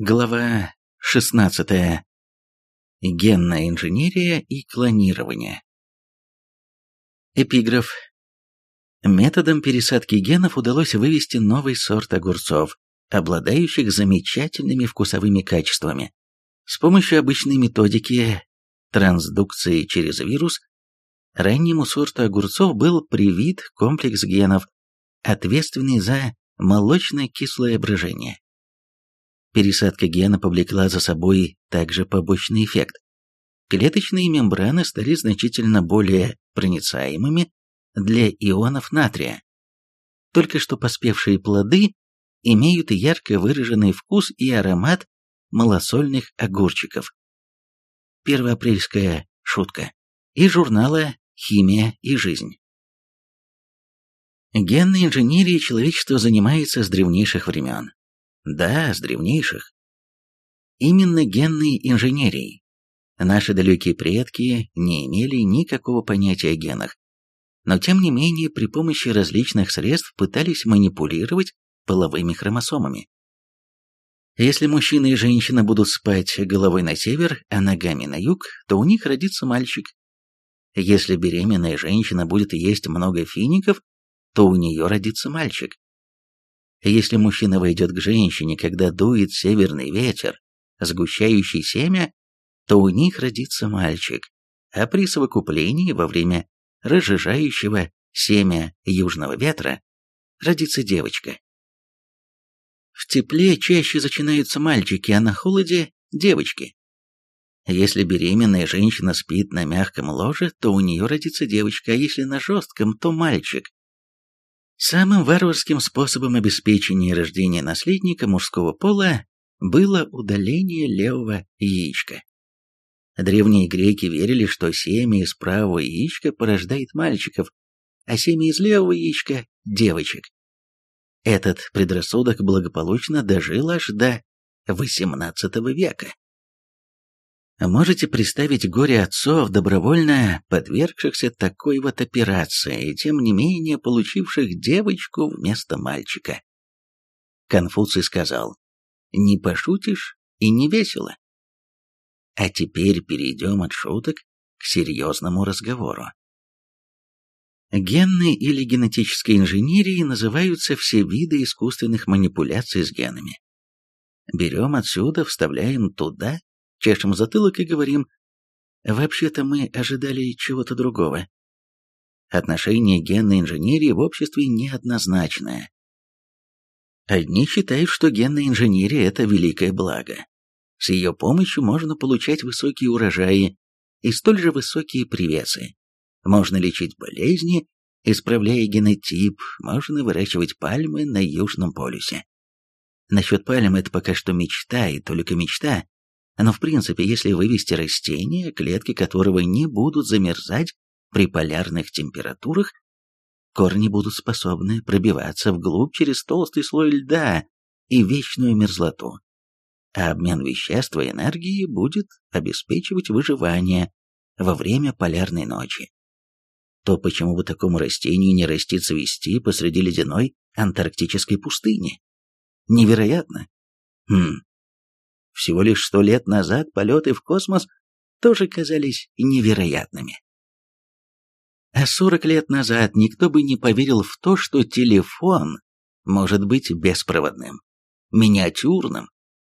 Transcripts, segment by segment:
Глава 16. Генная инженерия и клонирование. Эпиграф. Методом пересадки генов удалось вывести новый сорт огурцов, обладающих замечательными вкусовыми качествами. С помощью обычной методики трансдукции через вирус раннему сорту огурцов был привит комплекс генов, ответственный за молочно-кислое брожение. Пересадка гена повлекла за собой также побочный эффект. Клеточные мембраны стали значительно более проницаемыми для ионов натрия. Только что поспевшие плоды имеют ярко выраженный вкус и аромат малосольных огурчиков. Первоапрельская шутка. Из журнала «Химия и жизнь». Генной инженерией человечество занимается с древнейших времен. Да, с древнейших. Именно генной инженерией. Наши далекие предки не имели никакого понятия о генах, но тем не менее при помощи различных средств пытались манипулировать половыми хромосомами. Если мужчина и женщина будут спать головой на север, а ногами на юг, то у них родится мальчик. Если беременная женщина будет есть много фиников, то у нее родится мальчик. Если мужчина войдет к женщине, когда дует северный ветер, сгущающий семя, то у них родится мальчик, а при совокуплении во время разжижающего семя южного ветра родится девочка. В тепле чаще зачинаются мальчики, а на холоде – девочки. Если беременная женщина спит на мягком ложе, то у нее родится девочка, а если на жестком, то мальчик. Самым варварским способом обеспечения рождения наследника мужского пола было удаление левого яичка. Древние греки верили, что семя из правого яичка порождает мальчиков, а семя из левого яичка – девочек. Этот предрассудок благополучно дожил аж до XVIII века. Можете представить горе отцов, добровольно подвергшихся такой вот операции, и тем не менее получивших девочку вместо мальчика. Конфуций сказал, «Не пошутишь и не весело». А теперь перейдем от шуток к серьезному разговору. Генной или генетической инженерией называются все виды искусственных манипуляций с генами. Берем отсюда, вставляем туда, чешем затылок и говорим, вообще-то мы ожидали чего-то другого. Отношение генной инженерии в обществе неоднозначное. Одни считают, что генная инженерия – это великое благо. С ее помощью можно получать высокие урожаи и столь же высокие привесы. Можно лечить болезни, исправляя генотип, можно выращивать пальмы на Южном полюсе. Насчет пальм это пока что мечта и только мечта, но в принципе, если вывести растение, клетки которого не будут замерзать при полярных температурах, корни будут способны пробиваться вглубь через толстый слой льда и вечную мерзлоту. А обмен веществ и энергии будет обеспечивать выживание во время полярной ночи. То почему бы такому растению не расти цвести посреди ледяной антарктической пустыни? Невероятно. Хм, всего лишь сто лет назад полеты в космос тоже казались невероятными. А сорок лет назад никто бы не поверил в то, что телефон может быть беспроводным, миниатюрным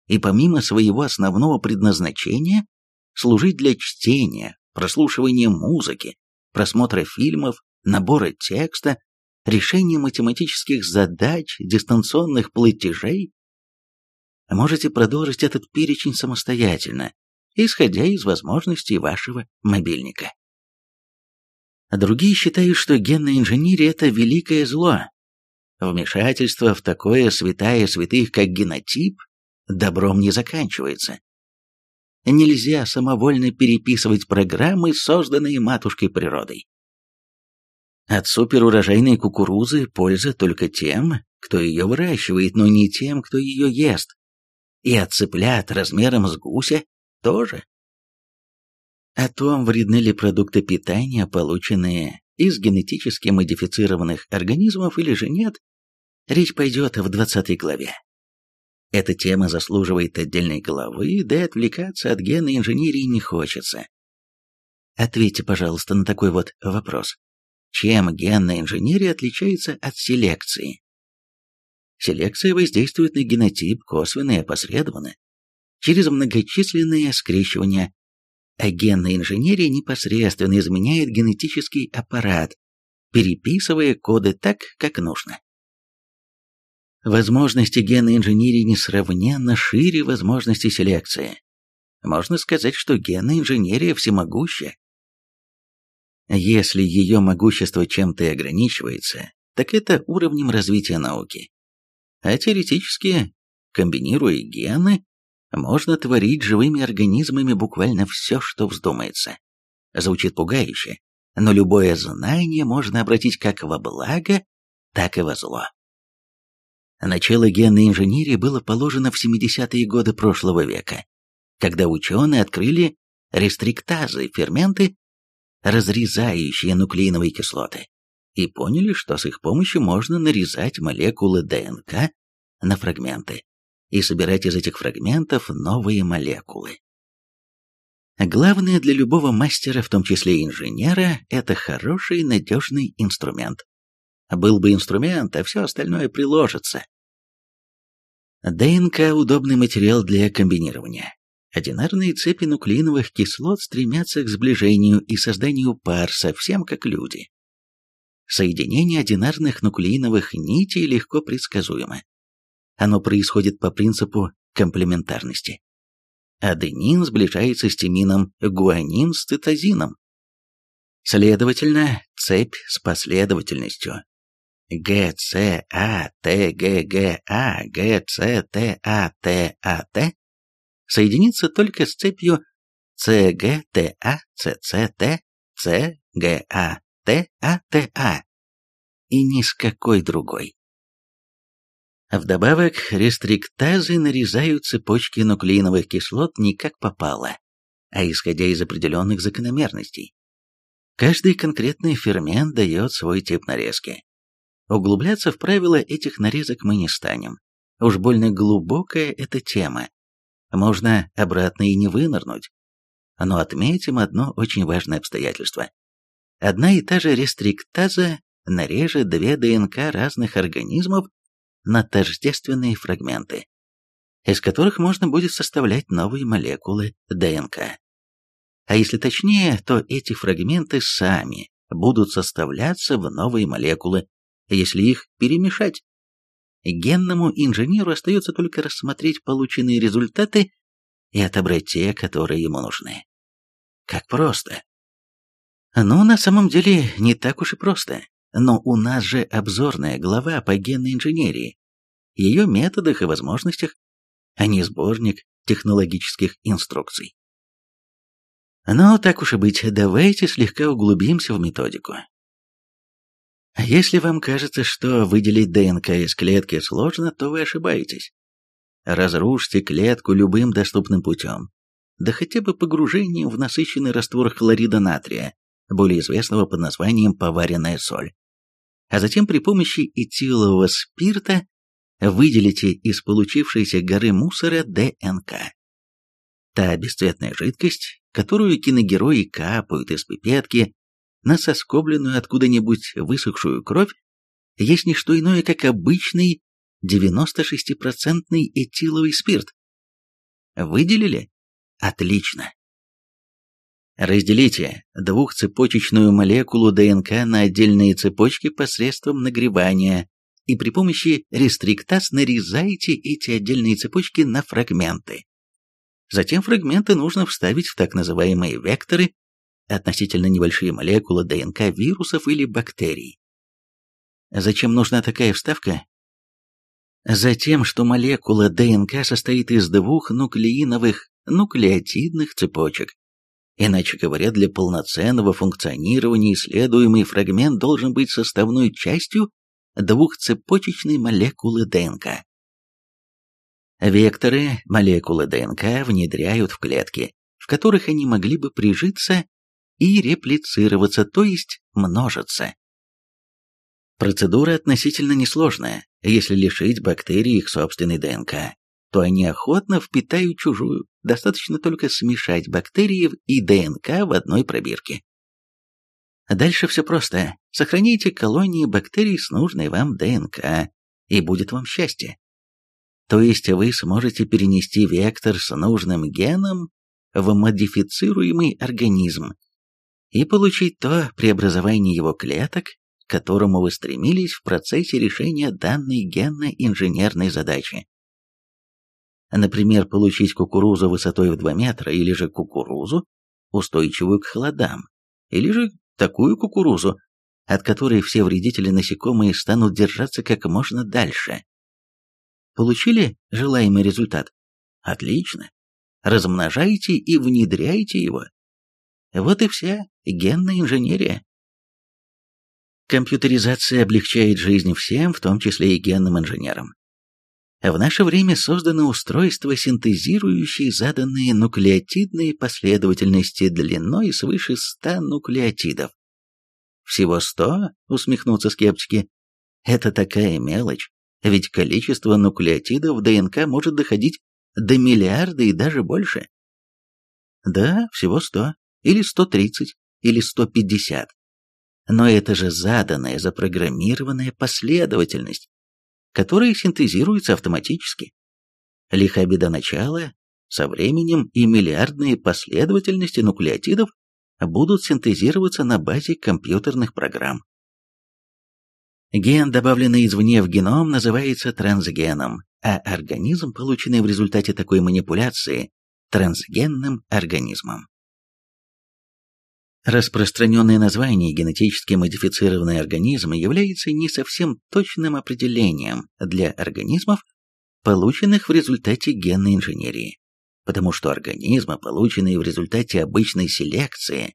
и помимо своего основного предназначения служить для чтения, прослушивания музыки, просмотра фильмов, набора текста, решения математических задач, дистанционных платежей можете продолжить этот перечень самостоятельно, исходя из возможностей вашего мобильника. Другие считают, что генная инженерия – это великое зло. Вмешательство в такое святая святых, как генотип, добром не заканчивается. Нельзя самовольно переписывать программы, созданные матушкой природой. От суперурожайной кукурузы польза только тем, кто ее выращивает, но не тем, кто ее ест. И от цыплят размером с гуся тоже. О том, вредны ли продукты питания, полученные из генетически модифицированных организмов или же нет, речь пойдет в 20 главе. Эта тема заслуживает отдельной главы, да и отвлекаться от генной инженерии не хочется. Ответьте, пожалуйста, на такой вот вопрос. Чем генная инженерия отличается от селекции? Селекция воздействует на генотип косвенно и опосредованно, через многочисленные скрещивания, а генная инженерия непосредственно изменяет генетический аппарат, переписывая коды так, как нужно. Возможности генной инженерии несравненно шире возможностей селекции. Можно сказать, что генная инженерия всемогуща. Если ее могущество чем-то и ограничивается, так это уровнем развития науки. А теоретически, комбинируя гены, можно творить живыми организмами буквально все, что вздумается. Звучит пугающе, но любое знание можно обратить как во благо, так и во зло. Начало генной инженерии было положено в 70-е годы прошлого века, когда ученые открыли рестриктазы, ферменты, разрезающие нуклеиновые кислоты, и поняли, что с их помощью можно нарезать молекулы ДНК на фрагменты и собирать из этих фрагментов новые молекулы. Главное для любого мастера, в том числе инженера, это хороший надежный инструмент. Был бы инструмент, а все остальное приложится. ДНК – удобный материал для комбинирования. Одинарные цепи нуклеиновых кислот стремятся к сближению и созданию пар совсем как люди. Соединение одинарных нуклеиновых нитей легко предсказуемо. Оно происходит по принципу комплементарности. Аденин сближается с тимином, гуанин с цитозином. Следовательно, цепь с последовательностью Г, С, А, Т, Г, Г, А, Г, С, Т, А, Т, А, Т соединится только с цепью С, Г, Т, А, С, С, Т, С, Г, А, Т, А, Т, А и ни с какой другой. Вдобавок, рестриктазы нарезают цепочки нуклеиновых кислот не как попало, а исходя из определенных закономерностей. Каждый конкретный фермент дает свой тип нарезки. Углубляться в правила этих нарезок мы не станем. Уж больно глубокая эта тема. Можно обратно и не вынырнуть. Но отметим одно очень важное обстоятельство. Одна и та же рестриктаза нарежет две ДНК разных организмов на тождественные фрагменты, из которых можно будет составлять новые молекулы ДНК. А если точнее, то эти фрагменты сами будут составляться в новые молекулы, если их перемешать. Генному инженеру остается только рассмотреть полученные результаты и отобрать те, которые ему нужны. Как просто. Ну, на самом деле, не так уж и просто. Но у нас же обзорная глава по генной инженерии, ее методах и возможностях, а не сборник технологических инструкций. Но так уж и быть, давайте слегка углубимся в методику. Если вам кажется, что выделить ДНК из клетки сложно, то вы ошибаетесь. Разрушьте клетку любым доступным путем, да хотя бы погружением в насыщенный раствор хлорида натрия, более известного под названием поваренная соль а затем при помощи этилового спирта выделите из получившейся горы мусора ДНК. Та бесцветная жидкость, которую киногерои капают из пипетки на соскобленную откуда-нибудь высохшую кровь, есть не что иное, как обычный 96-процентный этиловый спирт. Выделили? Отлично. Разделите двухцепочечную молекулу ДНК на отдельные цепочки посредством нагревания и при помощи рестриктаз нарезайте эти отдельные цепочки на фрагменты. Затем фрагменты нужно вставить в так называемые векторы, относительно небольшие молекулы ДНК вирусов или бактерий. Зачем нужна такая вставка? Затем, что молекула ДНК состоит из двух нуклеиновых нуклеотидных цепочек, Иначе говоря, для полноценного функционирования исследуемый фрагмент должен быть составной частью двухцепочечной молекулы ДНК. Векторы молекулы ДНК внедряют в клетки, в которых они могли бы прижиться и реплицироваться, то есть множиться. Процедура относительно несложная, если лишить бактерий их собственной ДНК, то они охотно впитают чужую, достаточно только смешать бактерии и ДНК в одной пробирке. Дальше все просто. Сохраните колонии бактерий с нужной вам ДНК, и будет вам счастье. То есть вы сможете перенести вектор с нужным геном в модифицируемый организм и получить то преобразование его клеток, к которому вы стремились в процессе решения данной генно-инженерной задачи. Например, получить кукурузу высотой в 2 метра или же кукурузу, устойчивую к холодам, или же такую кукурузу, от которой все вредители насекомые станут держаться как можно дальше. Получили желаемый результат? Отлично. Размножайте и внедряйте его. Вот и вся генная инженерия. Компьютеризация облегчает жизнь всем, в том числе и генным инженерам. В наше время созданы устройства, синтезирующие заданные нуклеотидные последовательности длиной свыше 100 нуклеотидов. Всего 100, усмехнутся скептики. Это такая мелочь, ведь количество нуклеотидов в ДНК может доходить до миллиарда и даже больше. Да, всего 100, или 130, или 150. Но это же заданная, запрограммированная последовательность которые синтезируются автоматически. Лиха беда начала, со временем и миллиардные последовательности нуклеотидов будут синтезироваться на базе компьютерных программ. Ген, добавленный извне в геном, называется трансгеном, а организм, полученный в результате такой манипуляции, трансгенным организмом. Распространенное название генетически модифицированный организм является не совсем точным определением для организмов, полученных в результате генной инженерии, потому что организмы, полученные в результате обычной селекции,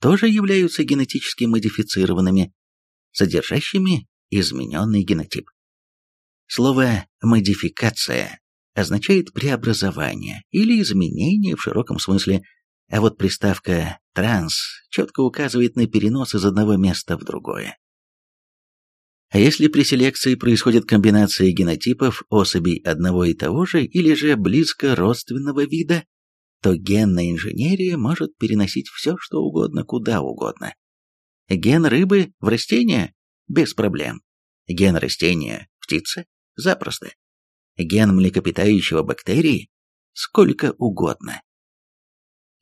тоже являются генетически модифицированными, содержащими измененный генотип. Слово «модификация» означает преобразование или изменение в широком смысле – а вот приставка «транс» четко указывает на перенос из одного места в другое. А если при селекции происходит комбинация генотипов особей одного и того же или же близко родственного вида, то генная инженерия может переносить все, что угодно, куда угодно. Ген рыбы в растения – без проблем. Ген растения – птица – запросто. Ген млекопитающего бактерии – сколько угодно.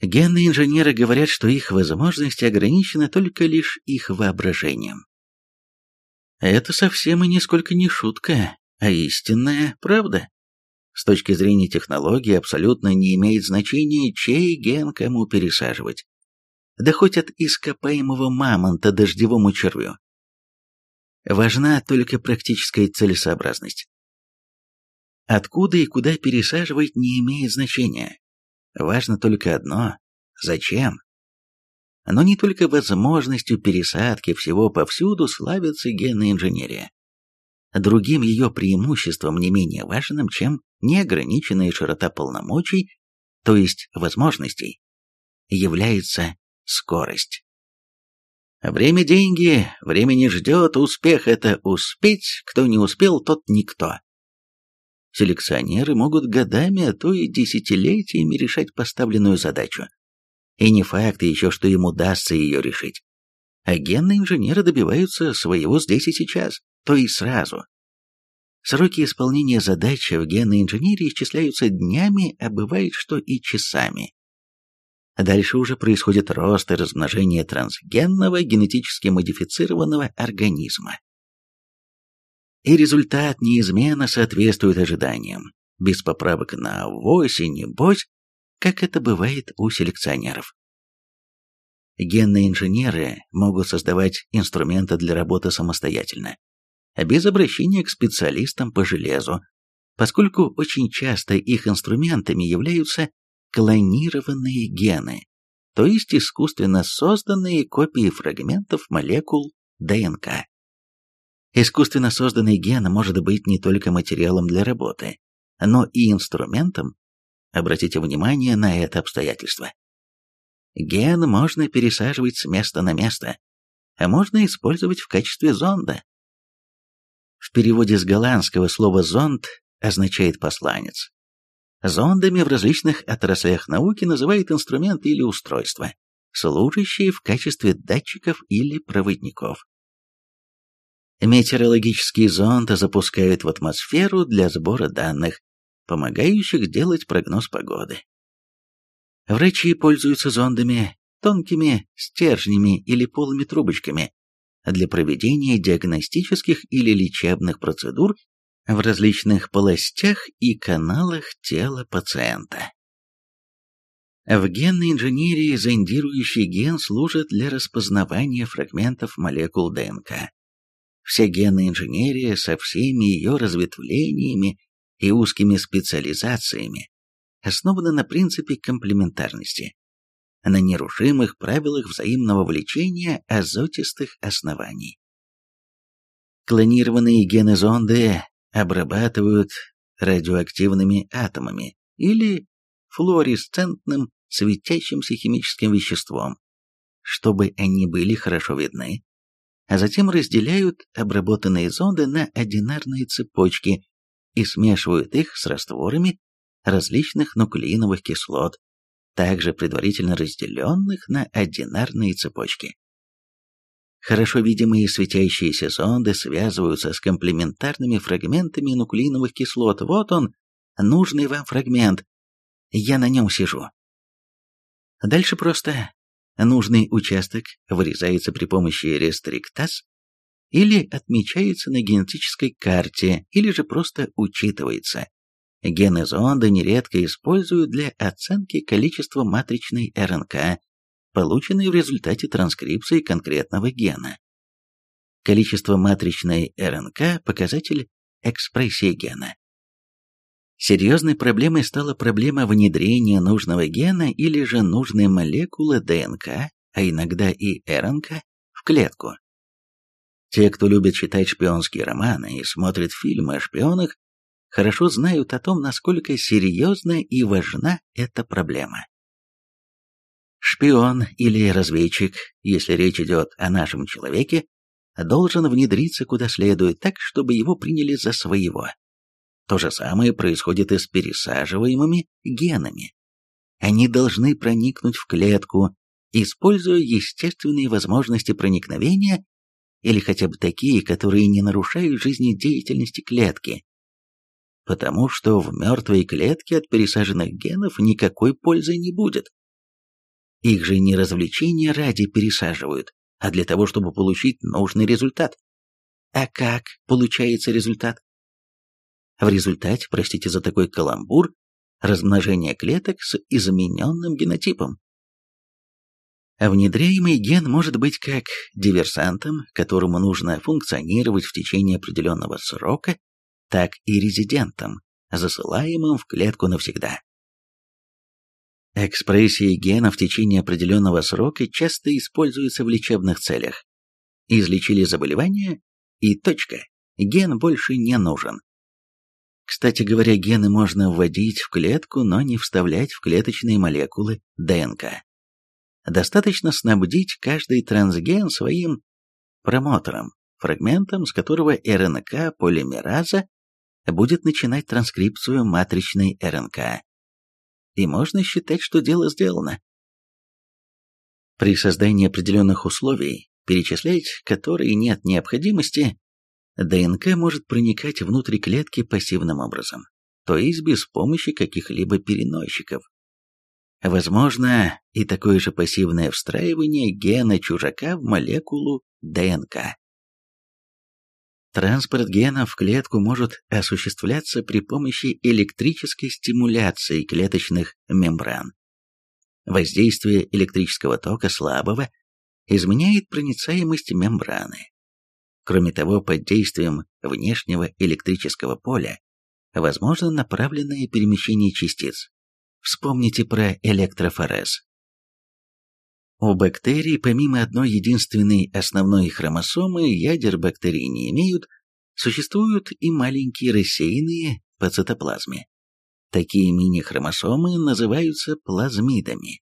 Генные инженеры говорят, что их возможности ограничены только лишь их воображением. Это совсем и нисколько не шутка, а истинная правда. С точки зрения технологии абсолютно не имеет значения, чей ген кому пересаживать. Да хоть от ископаемого мамонта дождевому червю. Важна только практическая целесообразность. Откуда и куда пересаживать не имеет значения. Важно только одно – зачем? Но не только возможностью пересадки всего повсюду славится генная инженерия. Другим ее преимуществом не менее важным, чем неограниченная широта полномочий, то есть возможностей, является скорость. Время – деньги, время не ждет, успех – это успеть, кто не успел, тот никто. Селекционеры могут годами, а то и десятилетиями решать поставленную задачу. И не факт еще, что им удастся ее решить. А генные инженеры добиваются своего здесь и сейчас, то и сразу. Сроки исполнения задачи в генной инженерии исчисляются днями, а бывает, что и часами. Дальше уже происходит рост и размножение трансгенного генетически модифицированного организма и результат неизменно соответствует ожиданиям, без поправок на авось и небось, как это бывает у селекционеров. Генные инженеры могут создавать инструменты для работы самостоятельно, без обращения к специалистам по железу, поскольку очень часто их инструментами являются клонированные гены, то есть искусственно созданные копии фрагментов молекул ДНК. Искусственно созданный ген может быть не только материалом для работы, но и инструментом. Обратите внимание на это обстоятельство. Ген можно пересаживать с места на место, а можно использовать в качестве зонда. В переводе с голландского слово «зонд» означает «посланец», Зондами в различных отраслях науки называют инструменты или устройства, служащие в качестве датчиков или проводников. Метеорологические зонды запускают в атмосферу для сбора данных, помогающих делать прогноз погоды. Врачи пользуются зондами, тонкими стержнями или полыми трубочками для проведения диагностических или лечебных процедур в различных полостях и каналах тела пациента. В генной инженерии зондирующий ген служит для распознавания фрагментов молекул ДНК. Вся генная инженерия со всеми ее разветвлениями и узкими специализациями основана на принципе комплементарности, на нерушимых правилах взаимного влечения азотистых оснований. Клонированные гены зонды обрабатывают радиоактивными атомами или флуоресцентным светящимся химическим веществом, чтобы они были хорошо видны, а затем разделяют обработанные зонды на одинарные цепочки и смешивают их с растворами различных нуклеиновых кислот, также предварительно разделенных на одинарные цепочки. Хорошо видимые светящиеся зонды связываются с комплементарными фрагментами нуклеиновых кислот. Вот он, нужный вам фрагмент. Я на нем сижу. Дальше просто нужный участок вырезается при помощи рестриктаз или отмечается на генетической карте, или же просто учитывается. Гены зонда нередко используют для оценки количества матричной РНК полученные в результате транскрипции конкретного гена. Количество матричной РНК – показатель экспрессии гена. Серьезной проблемой стала проблема внедрения нужного гена или же нужной молекулы ДНК, а иногда и РНК, в клетку. Те, кто любит читать шпионские романы и смотрит фильмы о шпионах, хорошо знают о том, насколько серьезна и важна эта проблема. Шпион или разведчик, если речь идет о нашем человеке, должен внедриться куда следует так, чтобы его приняли за своего. То же самое происходит и с пересаживаемыми генами. Они должны проникнуть в клетку, используя естественные возможности проникновения или хотя бы такие, которые не нарушают жизнедеятельности клетки. Потому что в мертвой клетке от пересаженных генов никакой пользы не будет. Их же не развлечения ради пересаживают, а для того, чтобы получить нужный результат. А как получается результат? В результате, простите за такой каламбур, размножение клеток с измененным генотипом. Внедряемый ген может быть как диверсантом, которому нужно функционировать в течение определенного срока, так и резидентом, засылаемым в клетку навсегда. Экспрессия гена в течение определенного срока часто используется в лечебных целях. Излечили заболевание, и точка. Ген больше не нужен. Кстати говоря, гены можно вводить в клетку, но не вставлять в клеточные молекулы ДНК. Достаточно снабдить каждый трансген своим промотором, фрагментом, с которого РНК полимераза будет начинать транскрипцию матричной РНК и можно считать, что дело сделано. При создании определенных условий, перечислять которые нет необходимости, ДНК может проникать внутрь клетки пассивным образом, то есть без помощи каких-либо переносчиков. Возможно и такое же пассивное встраивание гена чужака в молекулу ДНК. Транспорт генов в клетку может осуществляться при помощи электрической стимуляции клеточных мембран. Воздействие электрического тока слабого изменяет проницаемость мембраны. Кроме того, под действием внешнего электрического поля возможно направленное перемещение частиц. Вспомните про электрофорез. У бактерий, помимо одной единственной основной хромосомы, ядер бактерий не имеют, существуют и маленькие рассеянные по цитоплазме. Такие мини-хромосомы называются плазмидами.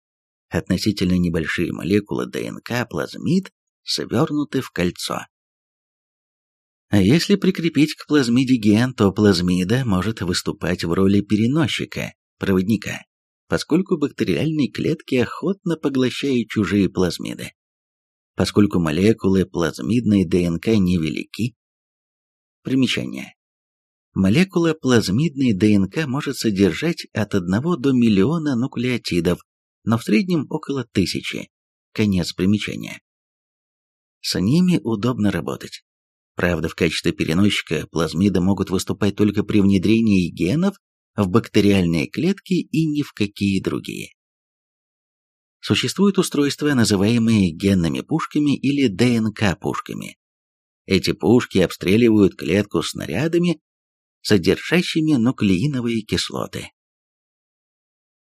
Относительно небольшие молекулы ДНК плазмид свернуты в кольцо. А если прикрепить к плазмиде ген, то плазмида может выступать в роли переносчика, проводника, поскольку бактериальные клетки охотно поглощают чужие плазмиды. Поскольку молекулы плазмидной ДНК невелики. Примечание. Молекула плазмидной ДНК может содержать от 1 до миллиона нуклеотидов, но в среднем около тысячи. Конец примечания. С ними удобно работать. Правда, в качестве переносчика плазмиды могут выступать только при внедрении генов в бактериальные клетки и ни в какие другие. Существуют устройства, называемые генными пушками или ДНК-пушками. Эти пушки обстреливают клетку снарядами, содержащими нуклеиновые кислоты.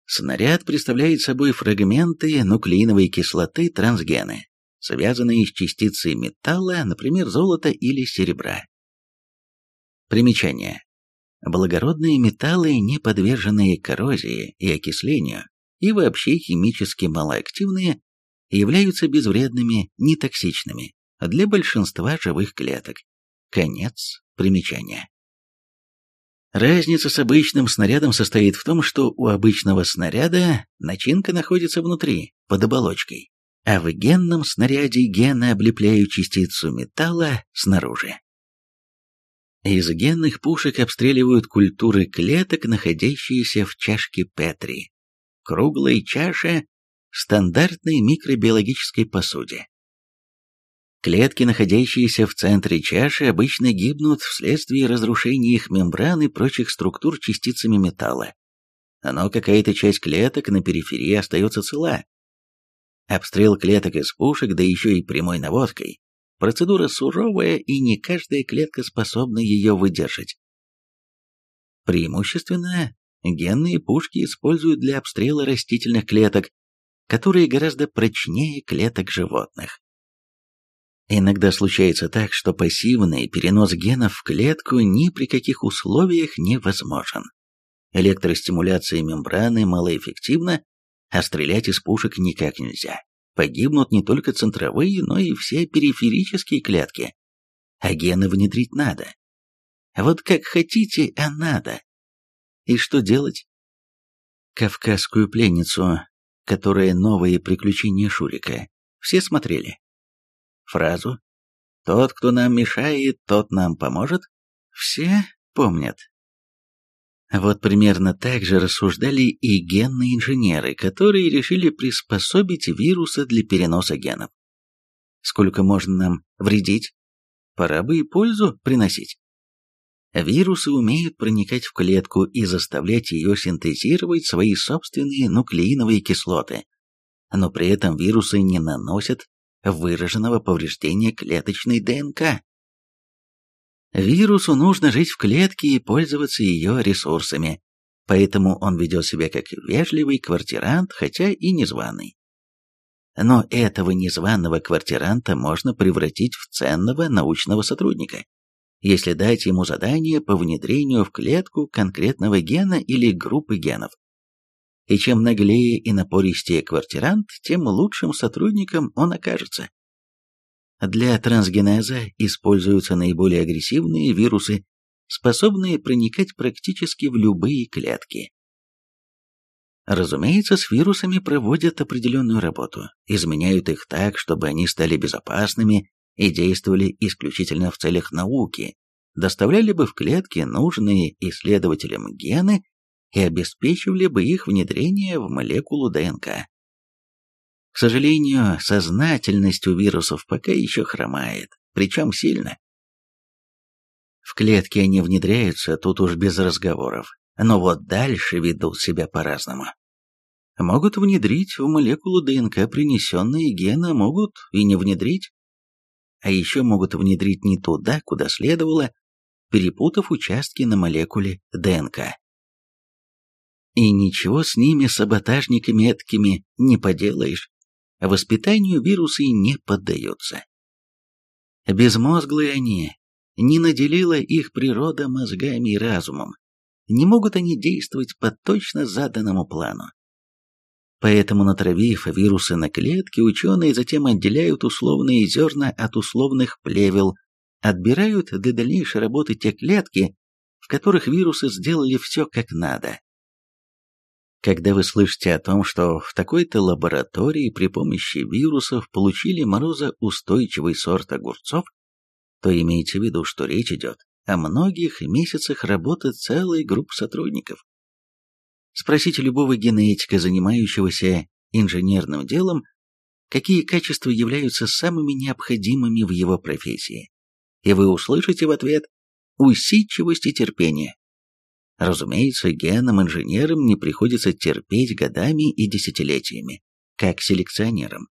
Снаряд представляет собой фрагменты нуклеиновой кислоты трансгены, связанные с частицей металла, например, золота или серебра. Примечание. Благородные металлы, не подверженные коррозии и окислению, и вообще химически малоактивные, являются безвредными, нетоксичными для большинства живых клеток. Конец примечания. Разница с обычным снарядом состоит в том, что у обычного снаряда начинка находится внутри, под оболочкой, а в генном снаряде гены облепляют частицу металла снаружи. Из генных пушек обстреливают культуры клеток, находящиеся в чашке Петри, круглой чаше стандартной микробиологической посуде. Клетки, находящиеся в центре чаши, обычно гибнут вследствие разрушения их мембран и прочих структур частицами металла. Но какая-то часть клеток на периферии остается цела, Обстрел клеток из пушек, да еще и прямой наводкой. Процедура суровая, и не каждая клетка способна ее выдержать. Преимущественно генные пушки используют для обстрела растительных клеток, которые гораздо прочнее клеток животных. Иногда случается так, что пассивный перенос генов в клетку ни при каких условиях невозможен. Электростимуляция мембраны малоэффективна, а стрелять из пушек никак нельзя. Погибнут не только центровые, но и все периферические клетки. А гены внедрить надо. Вот как хотите, а надо. И что делать? Кавказскую пленницу, которая новые приключения Шурика, все смотрели. Фразу «Тот, кто нам мешает, тот нам поможет» все помнят. Вот примерно так же рассуждали и генные инженеры, которые решили приспособить вирусы для переноса генов. Сколько можно нам вредить? Пора бы и пользу приносить. Вирусы умеют проникать в клетку и заставлять ее синтезировать свои собственные нуклеиновые кислоты, но при этом вирусы не наносят выраженного повреждения клеточной ДНК. Вирусу нужно жить в клетке и пользоваться ее ресурсами, поэтому он ведет себя как вежливый квартирант, хотя и незваный. Но этого незваного квартиранта можно превратить в ценного научного сотрудника, если дать ему задание по внедрению в клетку конкретного гена или группы генов. И чем наглее и напористее квартирант, тем лучшим сотрудником он окажется. Для трансгенеза используются наиболее агрессивные вирусы, способные проникать практически в любые клетки. Разумеется, с вирусами проводят определенную работу, изменяют их так, чтобы они стали безопасными и действовали исключительно в целях науки, доставляли бы в клетки нужные исследователям гены и обеспечивали бы их внедрение в молекулу ДНК. К сожалению, сознательность у вирусов пока еще хромает, причем сильно. В клетки они внедряются, тут уж без разговоров, но вот дальше ведут себя по-разному. Могут внедрить в молекулу ДНК принесенные гены, могут и не внедрить. А еще могут внедрить не туда, куда следовало, перепутав участки на молекуле ДНК. И ничего с ними, саботажниками эткими, не поделаешь. Воспитанию вирусы не поддаются. Безмозглые они, не наделила их природа мозгами и разумом. Не могут они действовать по точно заданному плану. Поэтому, натравив вирусы на клетки, ученые затем отделяют условные зерна от условных плевел, отбирают для дальнейшей работы те клетки, в которых вирусы сделали все как надо. Когда вы слышите о том, что в такой-то лаборатории при помощи вирусов получили морозоустойчивый сорт огурцов, то имейте в виду, что речь идет о многих месяцах работы целой группы сотрудников. Спросите любого генетика, занимающегося инженерным делом, какие качества являются самыми необходимыми в его профессии. И вы услышите в ответ усидчивость и терпение. Разумеется, генам-инженерам не приходится терпеть годами и десятилетиями, как селекционерам.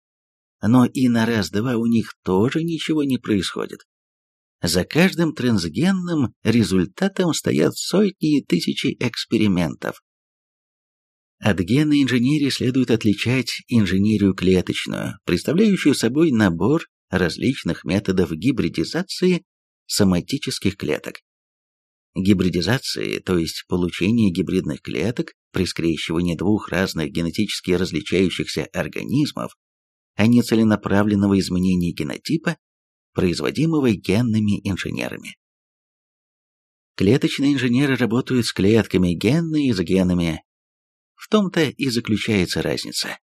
Но и на раз-два у них тоже ничего не происходит. За каждым трансгенным результатом стоят сотни и тысячи экспериментов. От генной инженерии следует отличать инженерию клеточную, представляющую собой набор различных методов гибридизации соматических клеток. Гибридизации, то есть получение гибридных клеток при скрещивании двух разных генетически различающихся организмов, а не целенаправленного изменения генотипа, производимого генными инженерами. Клеточные инженеры работают с клетками, генные с генами. В том-то и заключается разница.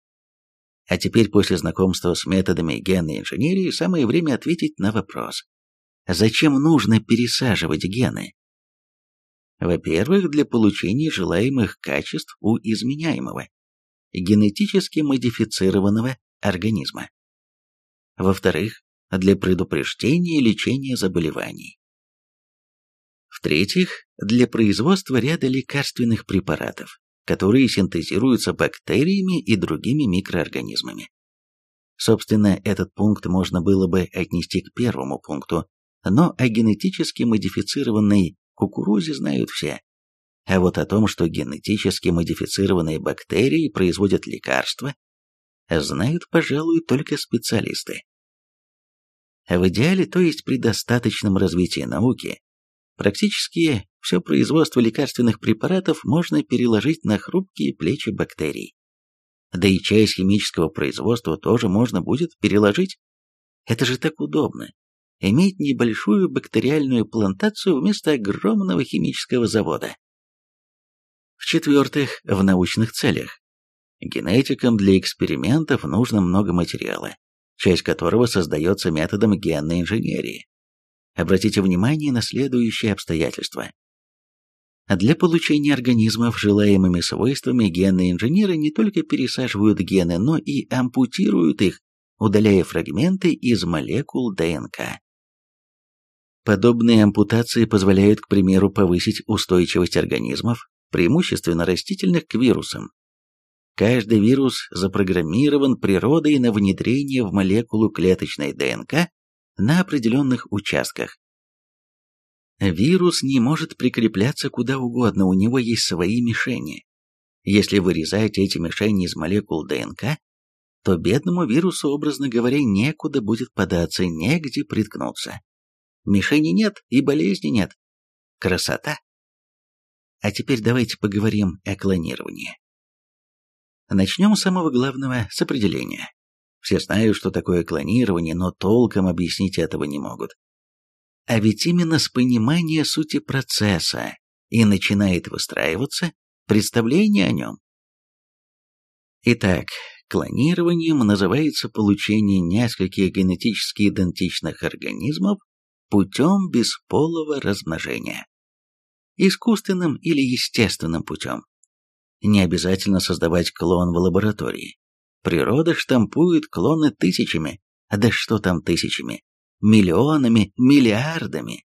А теперь после знакомства с методами генной инженерии самое время ответить на вопрос. Зачем нужно пересаживать гены? Во-первых, для получения желаемых качеств у изменяемого, генетически модифицированного организма. Во-вторых, для предупреждения и лечения заболеваний. В-третьих, для производства ряда лекарственных препаратов, которые синтезируются бактериями и другими микроорганизмами. Собственно, этот пункт можно было бы отнести к первому пункту, но о генетически модифицированной кукурузе знают все. А вот о том, что генетически модифицированные бактерии производят лекарства, знают, пожалуй, только специалисты. В идеале, то есть при достаточном развитии науки, практически все производство лекарственных препаратов можно переложить на хрупкие плечи бактерий. Да и часть химического производства тоже можно будет переложить. Это же так удобно иметь небольшую бактериальную плантацию вместо огромного химического завода. В-четвертых, в научных целях. Генетикам для экспериментов нужно много материала, часть которого создается методом генной инженерии. Обратите внимание на следующие обстоятельства. Для получения организмов желаемыми свойствами генные инженеры не только пересаживают гены, но и ампутируют их, удаляя фрагменты из молекул ДНК. Подобные ампутации позволяют, к примеру, повысить устойчивость организмов, преимущественно растительных, к вирусам. Каждый вирус запрограммирован природой на внедрение в молекулу клеточной ДНК на определенных участках. Вирус не может прикрепляться куда угодно, у него есть свои мишени. Если вырезать эти мишени из молекул ДНК, то бедному вирусу, образно говоря, некуда будет податься, негде приткнуться. Мишени нет и болезни нет. Красота. А теперь давайте поговорим о клонировании. Начнем с самого главного, с определения. Все знают, что такое клонирование, но толком объяснить этого не могут. А ведь именно с понимания сути процесса и начинает выстраиваться представление о нем. Итак, клонированием называется получение нескольких генетически идентичных организмов путем бесполого размножения. Искусственным или естественным путем. Не обязательно создавать клон в лаборатории. Природа штампует клоны тысячами, а да что там тысячами, миллионами, миллиардами.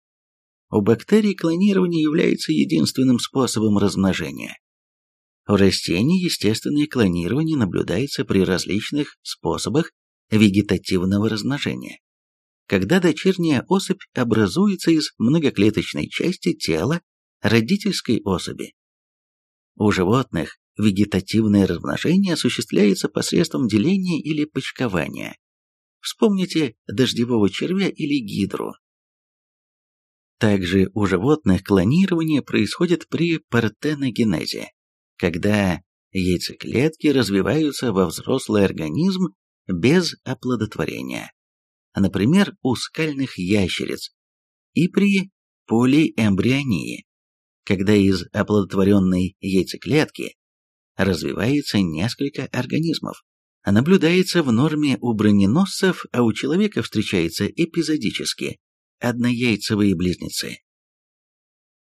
У бактерий клонирование является единственным способом размножения. У растений естественное клонирование наблюдается при различных способах вегетативного размножения когда дочерняя особь образуется из многоклеточной части тела родительской особи. У животных вегетативное размножение осуществляется посредством деления или почкования. Вспомните дождевого червя или гидру. Также у животных клонирование происходит при партеногенезе, когда яйцеклетки развиваются во взрослый организм без оплодотворения например, у скальных ящериц, и при полиэмбрионии, когда из оплодотворенной яйцеклетки развивается несколько организмов. Наблюдается в норме у броненосцев, а у человека встречается эпизодически однояйцевые близнецы.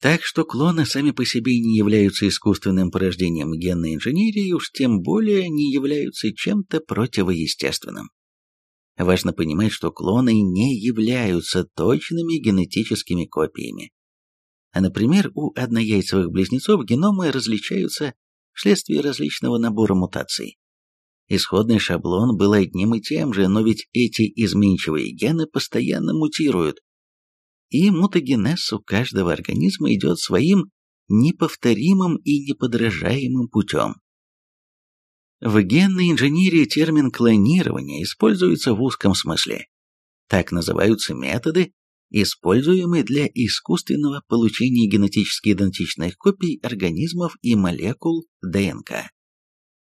Так что клоны сами по себе не являются искусственным порождением генной инженерии, уж тем более не являются чем-то противоестественным. Важно понимать, что клоны не являются точными генетическими копиями. А, например, у однояйцевых близнецов геномы различаются вследствие различного набора мутаций. Исходный шаблон был одним и тем же, но ведь эти изменчивые гены постоянно мутируют, и мутагенез у каждого организма идет своим неповторимым и неподражаемым путем. В генной инженерии термин клонирование используется в узком смысле. Так называются методы, используемые для искусственного получения генетически идентичных копий организмов и молекул ДНК.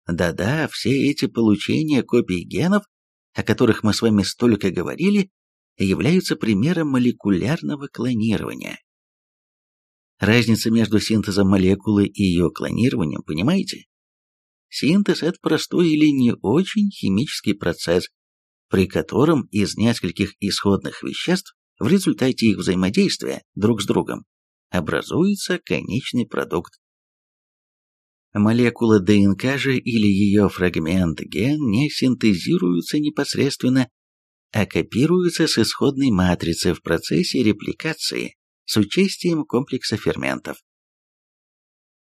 Да-да, все эти получения копий генов, о которых мы с вами столько говорили, являются примером молекулярного клонирования. Разница между синтезом молекулы и ее клонированием, понимаете? Синтез – это простой или не очень химический процесс, при котором из нескольких исходных веществ в результате их взаимодействия друг с другом образуется конечный продукт. Молекула ДНК же или ее фрагмент ген не синтезируются непосредственно а копируются с исходной матрицы в процессе репликации с участием комплекса ферментов.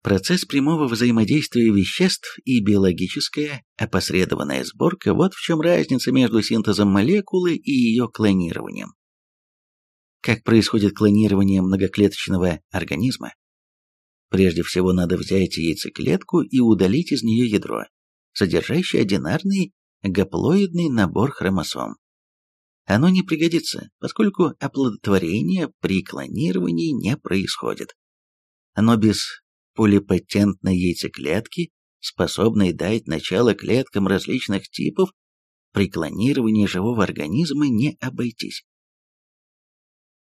Процесс прямого взаимодействия веществ и биологическая опосредованная сборка – вот в чем разница между синтезом молекулы и ее клонированием. Как происходит клонирование многоклеточного организма? Прежде всего надо взять яйцеклетку и удалить из нее ядро, содержащее одинарный гаплоидный набор хромосом оно не пригодится, поскольку оплодотворение при клонировании не происходит. Но без полипатентной яйцеклетки, способной дать начало клеткам различных типов, при клонировании живого организма не обойтись.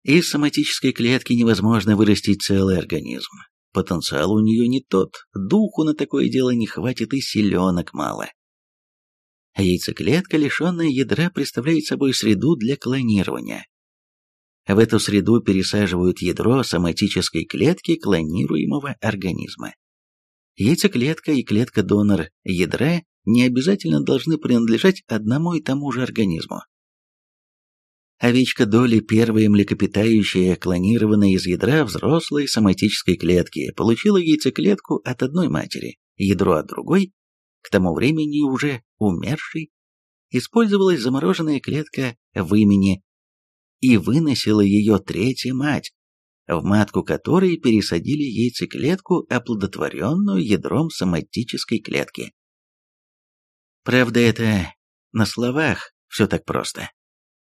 Из соматической клетки невозможно вырастить целый организм. Потенциал у нее не тот, духу на такое дело не хватит и силенок мало. Яйцеклетка, лишенная ядра, представляет собой среду для клонирования. В эту среду пересаживают ядро соматической клетки клонируемого организма. Яйцеклетка и клетка-донор ядра не обязательно должны принадлежать одному и тому же организму. Овечка доли первая млекопитающая, клонированная из ядра взрослой соматической клетки, получила яйцеклетку от одной матери, ядро от другой, к тому времени уже умершей, использовалась замороженная клетка в имени и выносила ее третья мать, в матку которой пересадили яйцеклетку, оплодотворенную ядром соматической клетки. Правда, это на словах все так просто.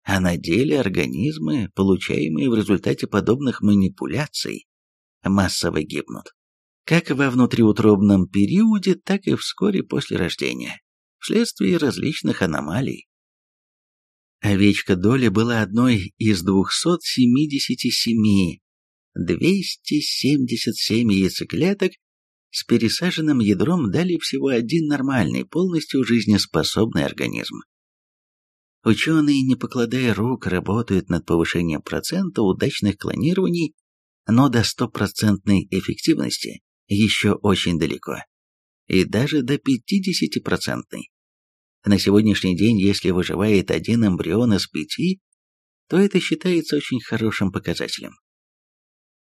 А на деле организмы, получаемые в результате подобных манипуляций, массово гибнут как во внутриутробном периоде, так и вскоре после рождения, вследствие различных аномалий. Овечка Доли была одной из 277, 277 яйцеклеток с пересаженным ядром дали всего один нормальный, полностью жизнеспособный организм. Ученые, не покладая рук, работают над повышением процента удачных клонирований, но до стопроцентной эффективности еще очень далеко. И даже до 50-процентной. На сегодняшний день, если выживает один эмбрион из пяти, то это считается очень хорошим показателем.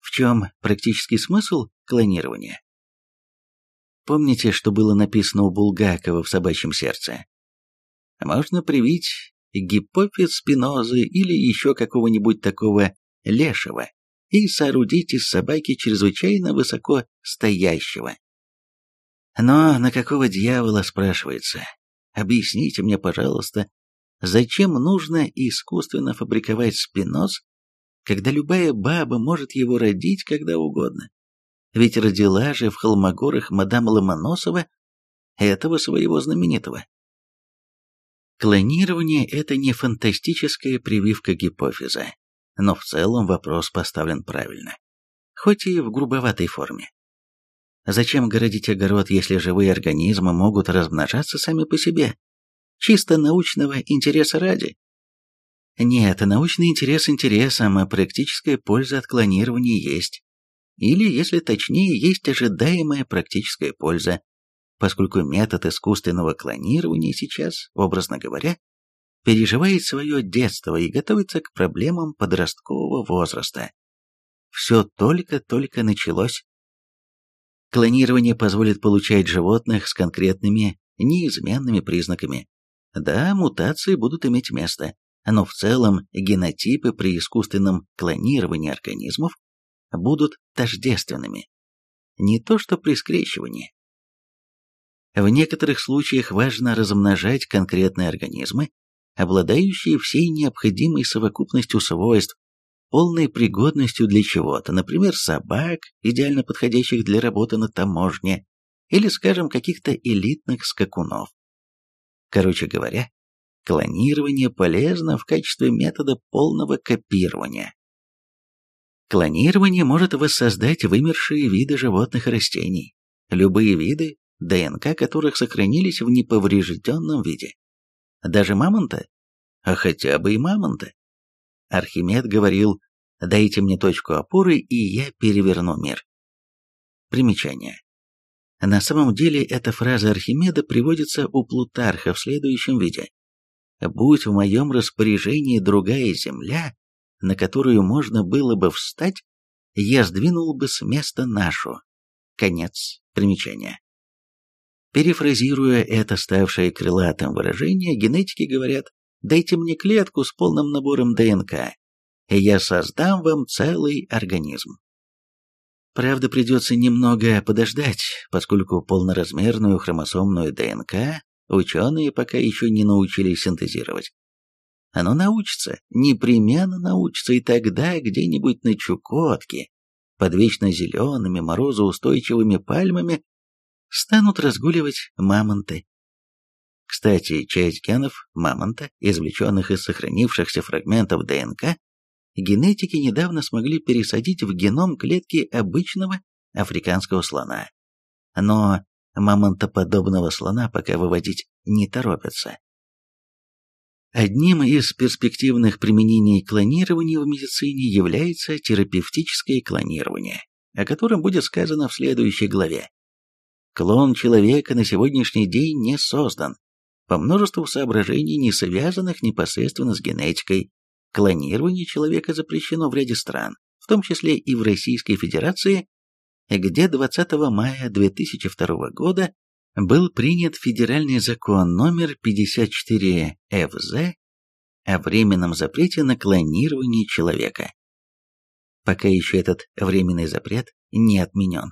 В чем практический смысл клонирования? Помните, что было написано у Булгакова в «Собачьем сердце»? Можно привить гипофиз спинозы или еще какого-нибудь такого лешего, и соорудить из собаки чрезвычайно высоко стоящего. Но на какого дьявола, спрашивается? Объясните мне, пожалуйста, зачем нужно искусственно фабриковать спиноз, когда любая баба может его родить когда угодно? Ведь родила же в Холмогорах мадам Ломоносова этого своего знаменитого. Клонирование – это не фантастическая прививка гипофиза, но в целом вопрос поставлен правильно, хоть и в грубоватой форме. Зачем городить огород, если живые организмы могут размножаться сами по себе? Чисто научного интереса ради. Нет, научный интерес интересом, а практическая польза от клонирования есть. Или, если точнее, есть ожидаемая практическая польза, поскольку метод искусственного клонирования сейчас, образно говоря, переживает свое детство и готовится к проблемам подросткового возраста. Все только-только началось. Клонирование позволит получать животных с конкретными, неизменными признаками. Да, мутации будут иметь место, но в целом генотипы при искусственном клонировании организмов будут тождественными. Не то что при скрещивании. В некоторых случаях важно размножать конкретные организмы, обладающие всей необходимой совокупностью свойств, полной пригодностью для чего-то, например, собак, идеально подходящих для работы на таможне, или, скажем, каких-то элитных скакунов. Короче говоря, клонирование полезно в качестве метода полного копирования. Клонирование может воссоздать вымершие виды животных и растений, любые виды, ДНК которых сохранились в неповрежденном виде. Даже мамонта? А хотя бы и мамонта. Архимед говорил, дайте мне точку опоры, и я переверну мир. Примечание. На самом деле эта фраза Архимеда приводится у Плутарха в следующем виде. «Будь в моем распоряжении другая земля, на которую можно было бы встать, я сдвинул бы с места нашу». Конец примечания. Перефразируя это ставшее крылатым выражение, генетики говорят «дайте мне клетку с полным набором ДНК, и я создам вам целый организм». Правда, придется немного подождать, поскольку полноразмерную хромосомную ДНК ученые пока еще не научились синтезировать. Оно научится, непременно научится, и тогда где-нибудь на Чукотке, под вечно зелеными морозоустойчивыми пальмами, станут разгуливать мамонты. Кстати, часть генов мамонта, извлеченных из сохранившихся фрагментов ДНК, генетики недавно смогли пересадить в геном клетки обычного африканского слона. Но мамонтоподобного слона пока выводить не торопятся. Одним из перспективных применений клонирования в медицине является терапевтическое клонирование, о котором будет сказано в следующей главе. Клон человека на сегодняшний день не создан, по множеству соображений, не связанных непосредственно с генетикой, Клонирование человека запрещено в ряде стран, в том числе и в Российской Федерации, где 20 мая 2002 года был принят федеральный закон номер 54 ФЗ о временном запрете на клонирование человека. Пока еще этот временный запрет не отменен.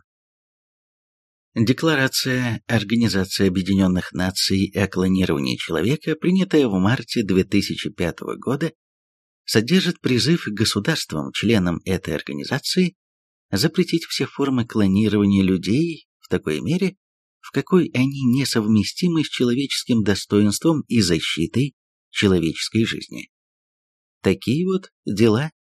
Декларация Организации Объединенных Наций о клонировании человека, принятая в марте 2005 года, содержит призыв к государствам, членам этой организации, запретить все формы клонирования людей в такой мере, в какой они несовместимы с человеческим достоинством и защитой человеческой жизни. Такие вот дела.